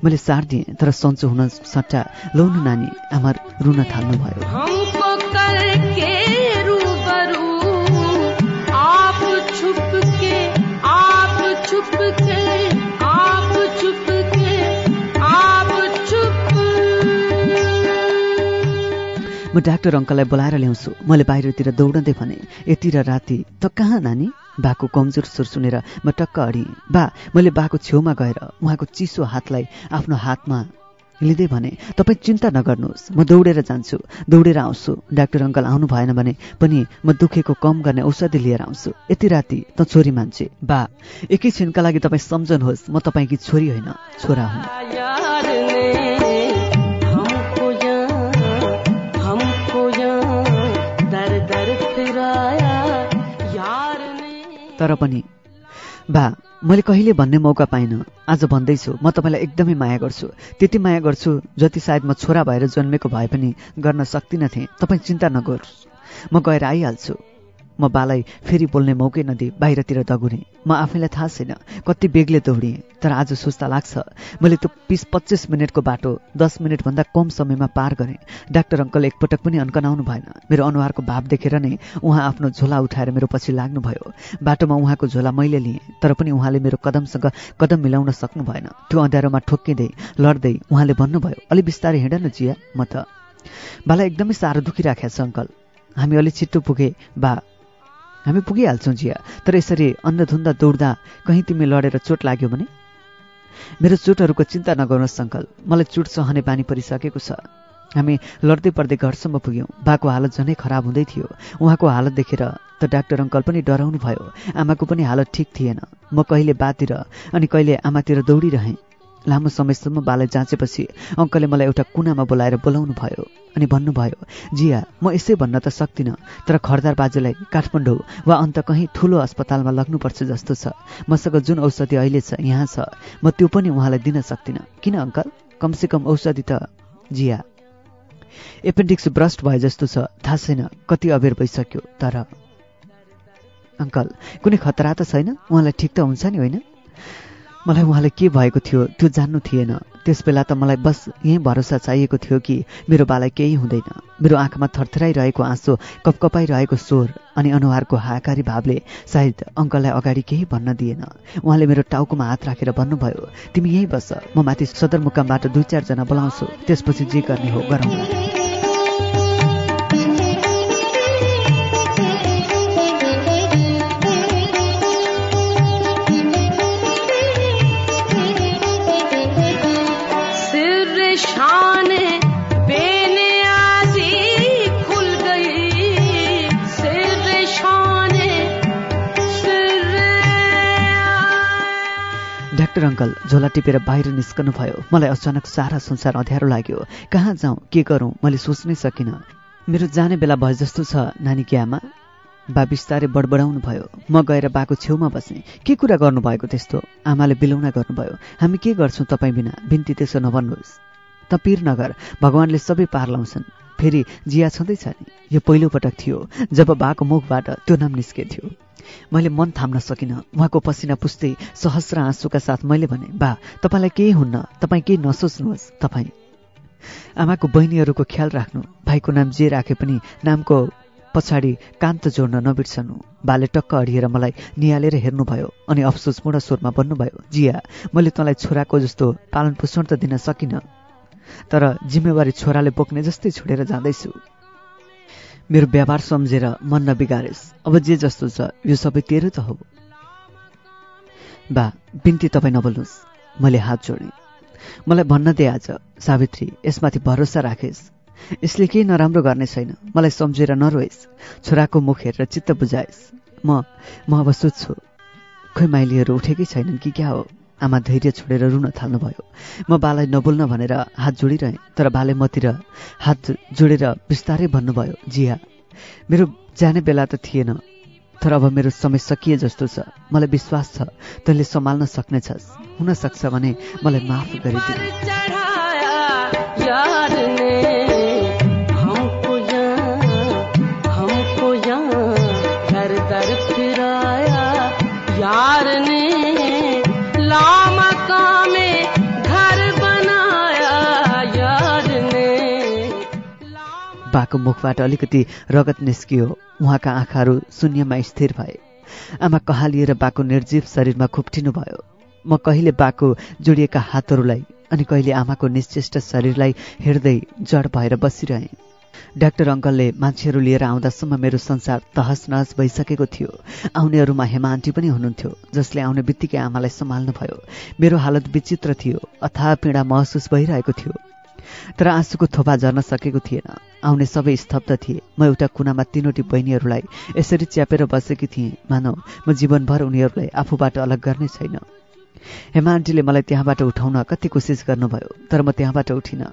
B: मैले सार्दिएँ तर सन्चो हुन सट्टा। लौ न नानी आमा रुन थाल्नुभयो। म डाक्टर अङ्कललाई बोलाएर ल्याउँछु। मैले बाहिरतिर दौडँदै भने यति र राति त कहाँ नानी? बाको कमजोर सुर सुनेर म टक्क अडिएँ बा मैले बाको छेउमा गएर उहाँको चिसो हातलाई आफ्नो हातमा लिँदै भने तपाईँ चिन्ता नगर्नुहोस् म दौडेर जान्छु दौडेर आउँछु। डाक्टर अङ्कल आउनु भएन भने पनि म दुखेको कम गर्ने औषधि लिएर आउँछु। यति राति त छोरी मान्छे। बा एकैछिनका लागि तपाईँ सम्झनुहोस् म तपाईँकी छोरी होइन छोरा हुँ। तर पनि। बा मैले कहिले भन्ने मौका पाइनँ। आज भन्दैछु म तपाईँलाई एकदमै माया गर्छु। त्यति माया गर्छु जति सायद म छोरा भएर जन्मेको भए पनि गर्न सक्दिनँ थिएँ। तपाईँ चिन्ता नगर्नुहोस् म गएर आइहाल्छु। म बालाई फेरि बोल्ने मौकै नदिई बाहिरतिर दगुरेँ। म आफैलाई थाहा छैन कति बेगले दौडिएँ तर आज सोच्दा लाग्छ। मैले त्यो बिस पच्चिस मिनटको बाटो दस मिनटभन्दा कम समयमा पार गरेँ। डाक्टर अङ्कल एकपटक पनि अन्कनाउनु भएन। मेरो अनुहारको भाव देखेर नै उहाँ आफ्नो झोला उठाएर मेरो पछि लाग्नुभयो। बाटोमा उहाँको झोला मैले लिएँ तर पनि उहाँले मेरो कदमसँग कदम मिलाउन सक्नु भएन। त्यो अँध्यारोमा ठोक्किँदै लड्दै उहाँले भन्नुभयो अलि बिस्तारै हिँड न जिया म त। बाला एकदमै साह्रो दुखिराखेको छ अङ्कल। हामी अलि छिट्टो पुगे बा। हामी पुगिहाल्छौँ जिया तर यसरी अन्नधुन्दा दौड्दा कहीँ तिमी लडेर चोट लाग्यो भने? मेरो चोटहरूको चिन्ता नगर्नुहोस् अङ्कल। मलाई चोट सहने बानी परिसकेको छ। हामी लड्दै पर्दै घरसम्म पुग्यौँ। बाको हालत झनै खराब हुँदै थियो। उहाँको हालत देखेर त डाक्टर अङ्कल पनि डराउनु भयो आमाको पनि हालत ठिक थिएन। म कहिले बातिर अनि कहिले आमातिर दौडिरहेँ। लामो समयसम्म बालाई जाँचेपछि अङ्कलले मलाई एउटा कुनामा बोलाएर बोलाउनु भयो अनि भन्नुभयो जिया म यसै भन्न त सक्दिनँ तर खरदार बाजेलाई काठमाडौँ वा अन्त कहीँ ठुलो अस्पतालमा लग्नुपर्छ जस्तो छ। मसँग जुन औषधि अहिले छ यहाँ छ। म त्यो पनि उहाँलाई दिन सक्दिनँ। किन अङ्कल? कमसेकम औषधि त जिया। एपेन्डिक्स ब्रस्ट भए जस्तो छ थाहा छैन कति अबेर भइसक्यो तर अङ्कल कुनै खतरा त छैन? उहाँलाई ठिक त हुन्छ नि होइन? मलाई उहाँलाई के भएको थियो त्यो जान्नु थिएन। त्यस बेला त मलाई बस यही भरोसा चाहिएको थियो कि मेरो बालाई केही हुँदैन। मेरो आँखामा थरथराइरहेको आँसु कपकपाइरहेको स्वर अनि अनुहारको हाकारी भावले सायद अङ्कललाई अगाडि केही भन्न दिएन। उहाँले मेरो टाउकोमा हात राखेर भन्नुभयो तिमी यहीँ बस म माथि सदरमुकामबाट दुई चारजना बोलाउँछु त्यसपछि जे गर्ने हो गरौँ। डाक्टर अङ्कल झोला टिपेर बाहिर निस्कनु भयो मलाई अचानक सारा संसार अँध्यारो लाग्यो। कहाँ जाउँ के गरौँ मैले सोच्नै सकिनँ। मेरो जाने बेला भए जस्तो छ नानीकी आमा। बा बिस्तारै बडबडाउनु भयो म गएर बाको छेउमा बसेँ। के कुरा गर्नुभएको त्यस्तो? आमाले बिलौना गर्नुभयो। हामी के गर्छौँ तपाईँ बिना? बिन्ती त्यसो नभन्नुहोस्। त पिर नगर भगवान्ले सबै पार लाउँछन्। फेरि जिया छँदैछ नि। यो पहिलो पटक थियो। जब बाको मुखबाट त्यो नाम निस्केथ्यो। मैले मन थाम्न सकिनँ। उहाँको पसिना पुस्दै सहस्र आँसुका साथ मैले भने बा तपाईँलाई केही हुन्न? तपाईँ केही नसोच्नुहोस् तपाईँ। आमाको बहिनीहरूको ख्याल राख्नु। भाइको नाम जे राखे पनि नामको पछाडि कान्त जोड्न नबिर्सनु। बाले टक्क अडिएर मलाई निहालेर हेर्नुभयो अनि अफसोसपूर्ण स्वरमा भन्नुभयो जिया मैले तँलाई छोराको जस्तो पालन पोषण त दिन सकिनँ तर जिम्मेवारी छोराले बोक्ने जस्तै छोडेर जाँदैछु। मेरो व्यवहार सम्झेर मन नबिगारेस्। अब जे जस्तो छ यो सबै तेरो त हो। बा बिन्ती तपाईँ नबोल्नुहोस्। मैले हात जोडेँ। मलाई भन्न दे आज सावित्री यसमाथि भरोसा राखेस्। यसले केही नराम्रो गर्ने छैन। मलाई सम्झेर नरोएस् छोराको मुख हेरेर चित्त बुझाएस् म म अब सुत्छु। खोइ माइलीहरू उठेकै छैनन् कि क्या हो? आमा धैर्य छोडेर रुन थाल्नुभयो। म बालाई नबोल्न भनेर हात जोडिरहेँ तर बाले मतिर हात जोडेर बिस्तारै भन्नुभयो जिया मेरो जाने बेला त थिएन तर अब मेरो समय सकिए जस्तो छ। मलाई विश्वास छ तैँले सम्हाल्न सक्नेछस्। हुन सक्छ भने मलाई माफ गरिदिनु। बाको मुखबाट अलिकति रगत निस्कियो। उहाँका आँखाहरू शून्यमा स्थिर भए। आमा कहालिएर बाको निर्जीव शरीरमा खुप्टिनु भयो। म कहिले बाको जोडिएका हातहरूलाई अनि कहिले आमाको निश्चेष्ट शरीरलाई हेर्दै जड भएर बसिरहेँ। डाक्टर अङ्कलले मान्छेहरू लिएर आउँदासम्म मेरो संसार तहस नहस भइसकेको थियो। आउनेहरूमा हेमा आन्टी पनि हुनुहुन्थ्यो जसले आउने बित्तिकै आमालाई सम्हाल्नु भयो मेरो हालत विचित्र थियो अथाह पीडा महसुस भइरहेको थियो। तर आँसुको थोपा झर्न सकेको थिएन। आउने सबै स्तब्ध थिए। म एउटा कुनामा तिनवटी बहिनीहरूलाई यसरी च्यापेर बसेकी थिएँ। मानव म जीवनभर उनीहरूलाई आफूबाट अलग गर्ने छैन। हेमा आन्टीले मलाई त्यहाँबाट उठाउन कति कोसिस गर्नुभयो तर म त्यहाँबाट उठिनँ।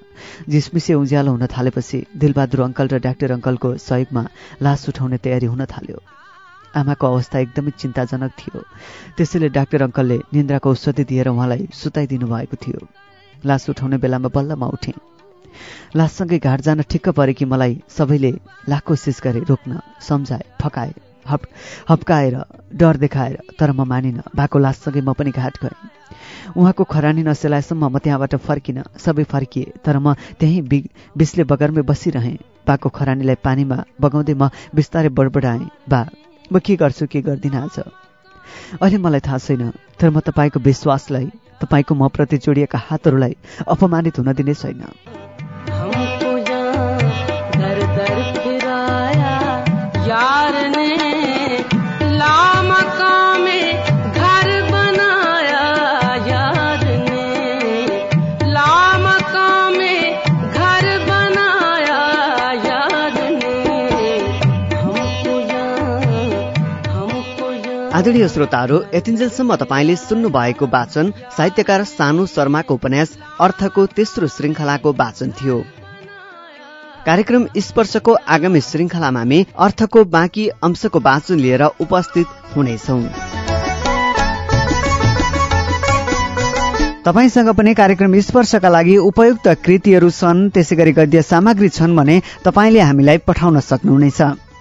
B: झिसमिसे उज्यालो हुन थालेपछि दिलबहादुर अङ्कल र डाक्टर अङ्कलको सहयोगमा लास उठाउने तयारी हुन थाल्यो। आमाको अवस्था एकदमै चिन्ताजनक थियो। त्यसैले डाक्टर अङ्कलले निन्द्राको औषधि दिएर उहाँलाई सुताइदिनु भएको थियो। लास उठाउने बेलामा बल्ल म उठेँ। लाससँगै घाट जान ठिक्क परेकी मलाई सबैले लाख कोसिस गरे रोक्न सम्झाए फकाए हप हप्काएर डर देखाएर तर म मानिनँ। भएको लाससँगै म पनि घाट गएँ। उहाँको खरानी नसेलाएसम्म म त्यहाँबाट फर्किनँ सबै फर्किए तर म त्यहीँ बि बिस्ले बगरमै बसिरहेँ। बाको खरानीलाई पानीमा बगाउँदै म बिस्तारै बडबडाएँ बा म के गर्छु के गर्दिनँ आज? अहिले मलाई थाहा छैन तर म तपाईँको विश्वासलाई तपाईँको म प्रति जोडिएका हातहरूलाई अपमानित हुन दिने छैन।
A: आदरणीय श्रोताहरू यतिन्जेलसम्म तपाईँले सुन्नु भएको वाचन साहित्यकार सानु शर्माको उपन्यास अर्थको तेस्रो श्रृङ्खलाको वाचन थियो। कार्यक्रम स्पर्शको आगामी श्रृङ्खलामा हामी अर्थको बाँकी अंशको वाचन लिएर उपस्थित हुनेछौं।
B: तपाईँसँग पनि कार्यक्रम स्पर्शका लागि उपयुक्त कृतिहरू छन् त्यसै गद्य सामग्री छन् भने तपाईँले हामीलाई पठाउन सक्नुहुनेछ।